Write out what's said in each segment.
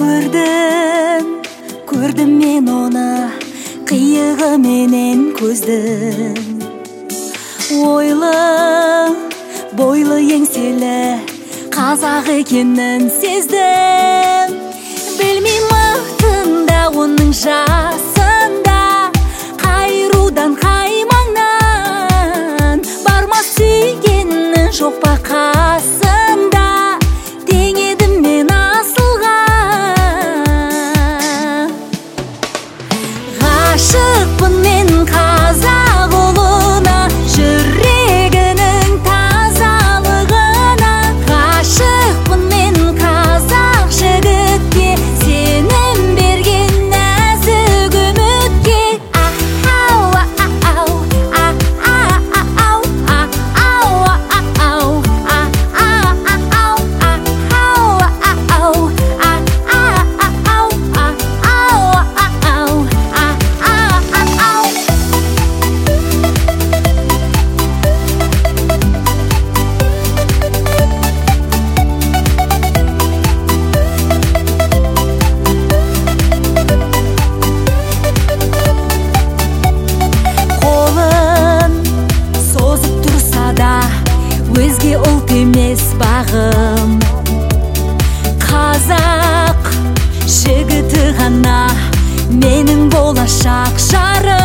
көрдім көрдім мен оны. Қиығыменен көздің ойлы бойлы еңселі қазақ екенін сездім. Білмеймін мықтында оның жасында қайрудан қай маңнан бар ма сүйгенің жоқ па қасы? 是 емес бағым қазақ жігіті ғана менің болашақ жарым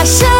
my show